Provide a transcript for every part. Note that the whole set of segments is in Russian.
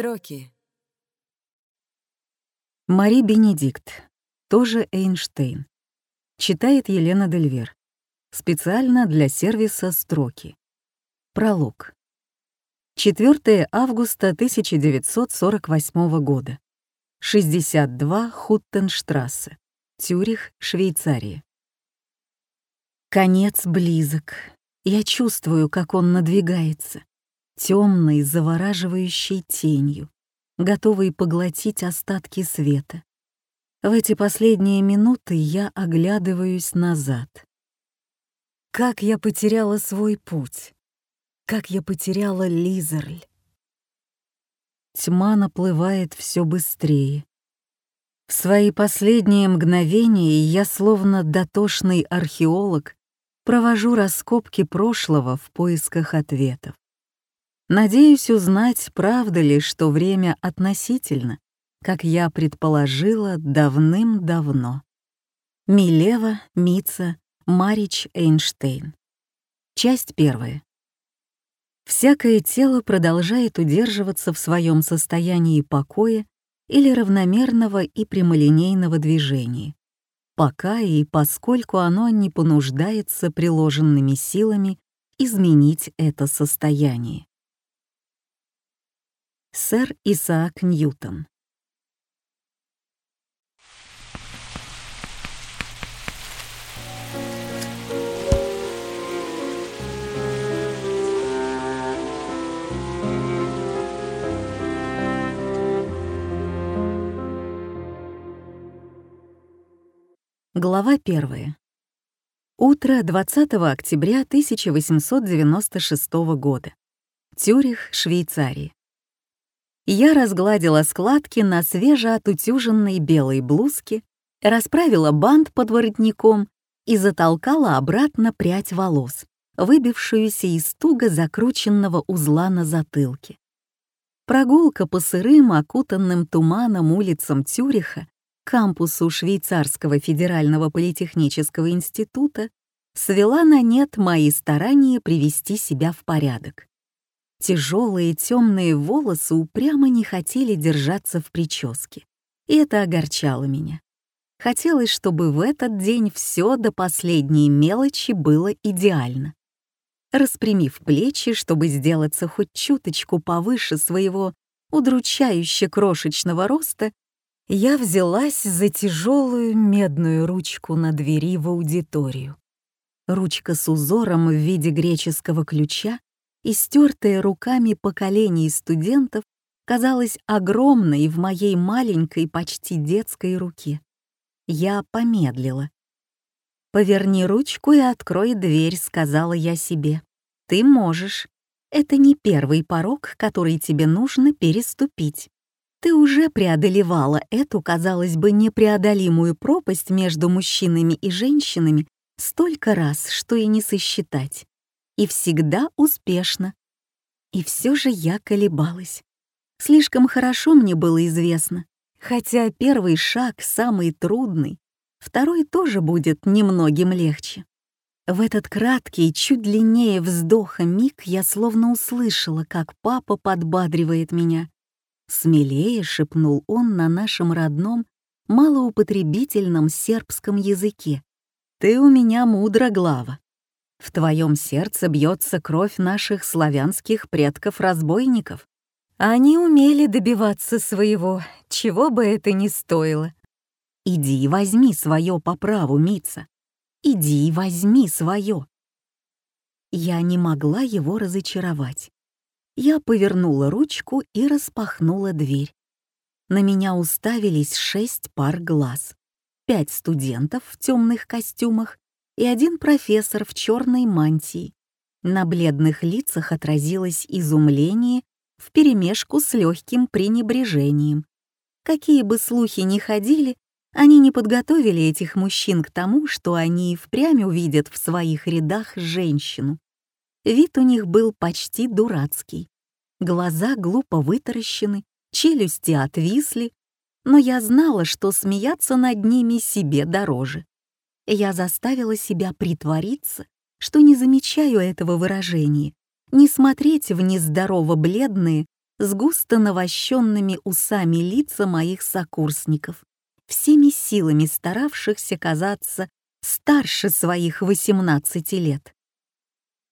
Строки. Мари Бенедикт, тоже Эйнштейн. Читает Елена Дельвер. Специально для сервиса «Строки». Пролог. 4 августа 1948 года. 62 Хуттенштрассе, Цюрих, Швейцария. Конец близок. Я чувствую, как он надвигается, темной, завораживающей тенью, готовый поглотить остатки света. В эти последние минуты я оглядываюсь назад. Как я потеряла свой путь, как я потеряла Лизерль. Тьма наплывает все быстрее. В свои последние мгновения я, словно дотошный археолог, провожу раскопки прошлого в поисках ответов. Надеюсь узнать, правда ли, что время относительно, как я предположила давным-давно. Милева, Мица, Марич Эйнштейн. Часть первая. Всякое тело продолжает удерживаться в своем состоянии покоя или равномерного и прямолинейного движения, пока и поскольку оно не понуждается приложенными силами изменить это состояние. Сэр Исаак Ньютон Глава 1. Утро 20 октября 1896 года. Тюрих, Швейцария. Я разгладила складки на свежеотутюженной белой блузке, расправила бант под воротником и затолкала обратно прядь волос, выбившуюся из туго закрученного узла на затылке. Прогулка по сырым, окутанным туманом улицам Тюриха кампусу Швейцарского федерального политехнического института свела на нет мои старания привести себя в порядок. Тяжелые темные волосы упрямо не хотели держаться в прическе, и это огорчало меня. Хотелось, чтобы в этот день все до последней мелочи было идеально. Распрямив плечи, чтобы сделаться хоть чуточку повыше своего удручающе крошечного роста, я взялась за тяжелую медную ручку на двери в аудиторию. Ручка с узором в виде греческого ключа и стертая руками поколений студентов казалась огромной в моей маленькой, почти детской руке. Я помедлила. «Поверни ручку и открой дверь», — сказала я себе. «Ты можешь. Это не первый порог, который тебе нужно переступить». Ты уже преодолевала эту, казалось бы, непреодолимую пропасть между мужчинами и женщинами столько раз, что и не сосчитать. И всегда успешно. И все же я колебалась. Слишком хорошо мне было известно. Хотя первый шаг самый трудный, второй тоже будет немногим легче. В этот краткий, чуть длиннее вздоха миг я словно услышала, как папа подбадривает меня. Смелее шепнул он на нашем родном, малоупотребительном сербском языке. «Ты у меня мудра, глава. В твоем сердце бьется кровь наших славянских предков-разбойников. Они умели добиваться своего, чего бы это ни стоило. Иди и возьми свое по праву, Мица. Иди и возьми свое. Я не могла его разочаровать. Я повернула ручку и распахнула дверь. На меня уставились шесть пар глаз. Пять студентов в темных костюмах и один профессор в черной мантии. На бледных лицах отразилось изумление вперемешку с легким пренебрежением. Какие бы слухи ни ходили, они не подготовили этих мужчин к тому, что они и впрямь увидят в своих рядах женщину. Вид у них был почти дурацкий. Глаза глупо вытаращены, челюсти отвисли, но я знала, что смеяться над ними себе дороже. Я заставила себя притвориться, что не замечаю этого выражения, не смотреть в нездорово бледные, с густо навощенными усами лица моих сокурсников, всеми силами старавшихся казаться старше своих 18 лет.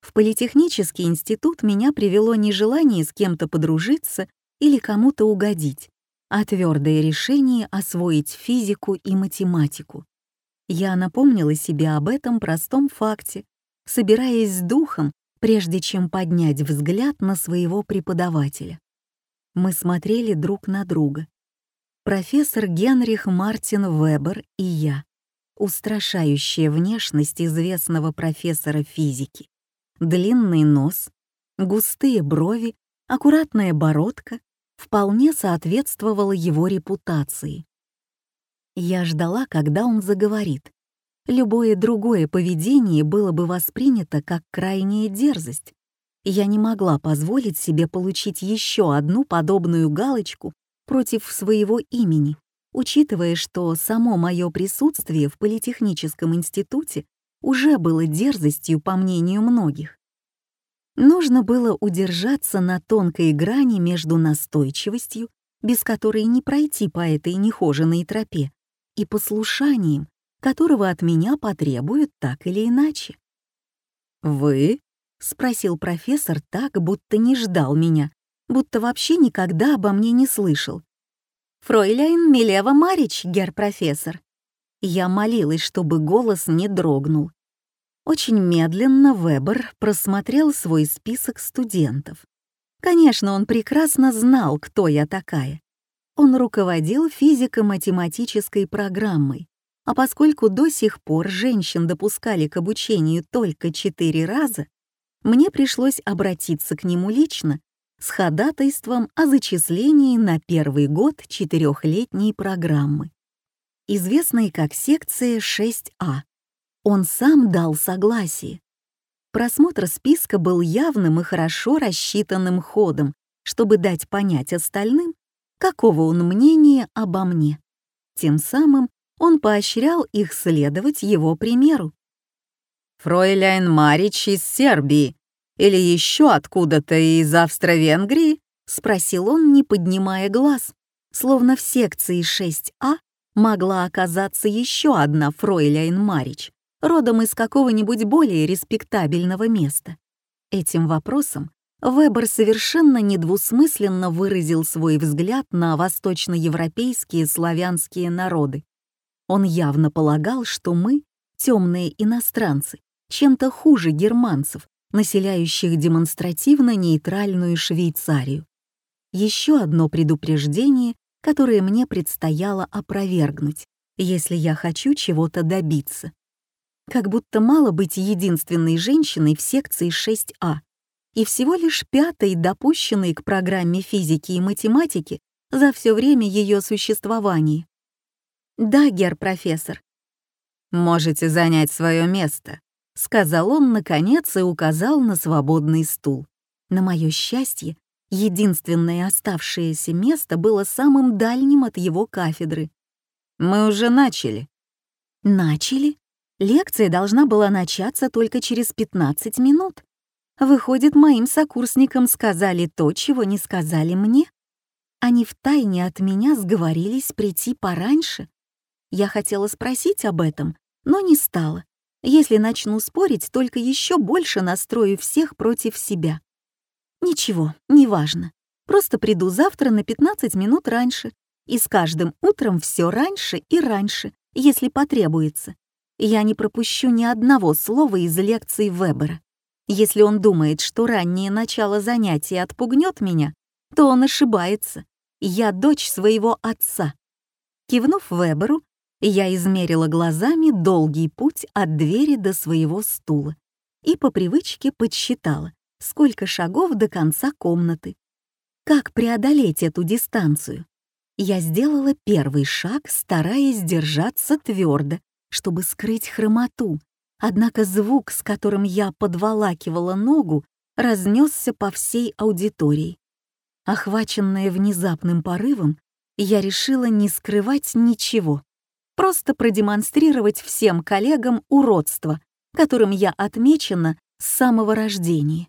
В политехнический институт меня привело не желание с кем-то подружиться или кому-то угодить, а твердое решение освоить физику и математику. Я напомнила себе об этом простом факте, собираясь с духом, прежде чем поднять взгляд на своего преподавателя. Мы смотрели друг на друга. Профессор Генрих Мартин Вебер и я. Устрашающая внешность известного профессора физики. Длинный нос, густые брови, аккуратная бородка вполне соответствовала его репутации. Я ждала, когда он заговорит. Любое другое поведение было бы воспринято как крайняя дерзость. Я не могла позволить себе получить еще одну подобную галочку против своего имени, учитывая, что само мое присутствие в Политехническом институте уже было дерзостью, по мнению многих. Нужно было удержаться на тонкой грани между настойчивостью, без которой не пройти по этой нехоженной тропе, и послушанием, которого от меня потребуют так или иначе. «Вы?» — спросил профессор так, будто не ждал меня, будто вообще никогда обо мне не слышал. «Фройляйн Милева Марич, гер-профессор». Я молилась, чтобы голос не дрогнул. Очень медленно Вебер просмотрел свой список студентов. Конечно, он прекрасно знал, кто я такая. Он руководил физико-математической программой, а поскольку до сих пор женщин допускали к обучению только четыре раза, мне пришлось обратиться к нему лично с ходатайством о зачислении на первый год четырехлетней программы, известной как секция 6А. Он сам дал согласие. Просмотр списка был явным и хорошо рассчитанным ходом, чтобы дать понять остальным, какого он мнения обо мне. Тем самым он поощрял их следовать его примеру. «Фройляйн Марич из Сербии или еще откуда-то из Австро-Венгрии?» — спросил он, не поднимая глаз, словно в секции 6А могла оказаться еще одна Фройляйн Марич, родом из какого-нибудь более респектабельного места. Этим вопросом Вебер совершенно недвусмысленно выразил свой взгляд на восточноевропейские славянские народы. Он явно полагал, что мы, темные иностранцы, чем-то хуже германцев, населяющих демонстративно нейтральную Швейцарию. Еще одно предупреждение, которое мне предстояло опровергнуть, если я хочу чего-то добиться. Как будто мало быть единственной женщиной в секции 6А и всего лишь пятой, допущенной к программе физики и математики за все время ее существования. «Да, гер-профессор». «Можете занять свое место», — сказал он, наконец, и указал на свободный стул. На мое счастье, единственное оставшееся место было самым дальним от его кафедры. «Мы уже начали». «Начали?» Лекция должна была начаться только через 15 минут. Выходит, моим сокурсникам сказали то, чего не сказали мне. Они втайне от меня сговорились прийти пораньше. Я хотела спросить об этом, но не стала. Если начну спорить, только еще больше настрою всех против себя. Ничего, неважно. Просто приду завтра на 15 минут раньше. И с каждым утром все раньше и раньше, если потребуется я не пропущу ни одного слова из лекций Вебера. Если он думает, что раннее начало занятий отпугнет меня, то он ошибается. Я дочь своего отца. Кивнув Веберу, я измерила глазами долгий путь от двери до своего стула и по привычке подсчитала, сколько шагов до конца комнаты. Как преодолеть эту дистанцию? Я сделала первый шаг, стараясь держаться твердо, чтобы скрыть хромоту, однако звук, с которым я подволакивала ногу, разнесся по всей аудитории. Охваченная внезапным порывом, я решила не скрывать ничего, просто продемонстрировать всем коллегам уродство, которым я отмечена с самого рождения.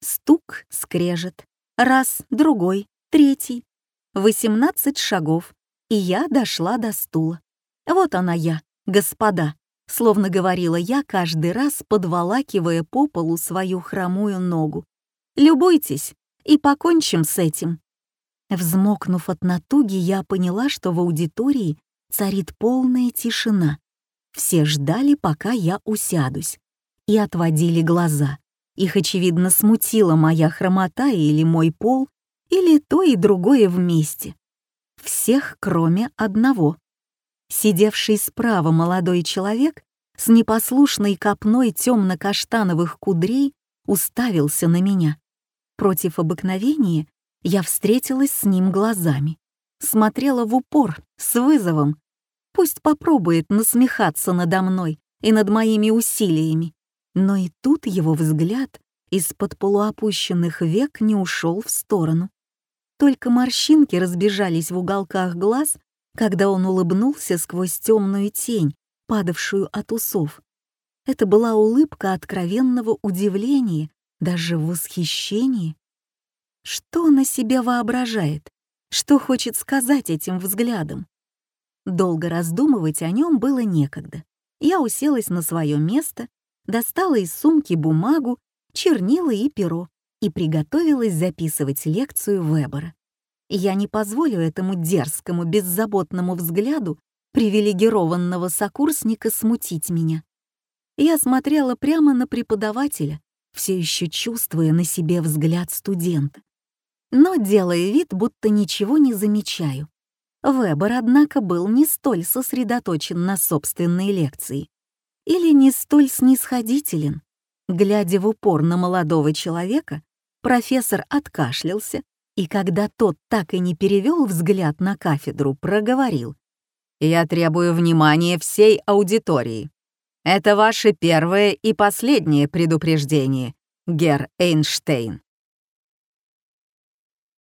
Стук, скрежет, Раз, другой, третий. Восемнадцать шагов, и я дошла до стула. Вот она я, господа, словно говорила я каждый раз, подволакивая по полу свою хромую ногу. Любуйтесь и покончим с этим. Взмокнув от натуги, я поняла, что в аудитории царит полная тишина. Все ждали, пока я усядусь, и отводили глаза. Их, очевидно, смутила моя хромота или мой пол, или то и другое вместе. Всех, кроме одного. Сидевший справа молодой человек с непослушной копной темно-каштановых кудрей уставился на меня. Против обыкновения я встретилась с ним глазами, смотрела в упор, с вызовом. Пусть попробует насмехаться надо мной и над моими усилиями. Но и тут его взгляд из-под полуопущенных век не ушел в сторону. Только морщинки разбежались в уголках глаз, когда он улыбнулся сквозь темную тень, падавшую от усов. Это была улыбка откровенного удивления, даже восхищения. Что он о себе воображает? Что хочет сказать этим взглядом? Долго раздумывать о нем было некогда. Я уселась на свое место, достала из сумки бумагу, чернила и перо и приготовилась записывать лекцию Вебера. Я не позволю этому дерзкому, беззаботному взгляду привилегированного сокурсника смутить меня. Я смотрела прямо на преподавателя, все еще чувствуя на себе взгляд студента но делая вид, будто ничего не замечаю. Вебер, однако, был не столь сосредоточен на собственной лекции или не столь снисходителен. Глядя в упор на молодого человека, профессор откашлялся, и когда тот так и не перевел взгляд на кафедру, проговорил. «Я требую внимания всей аудитории. Это ваше первое и последнее предупреждение, Гер Эйнштейн.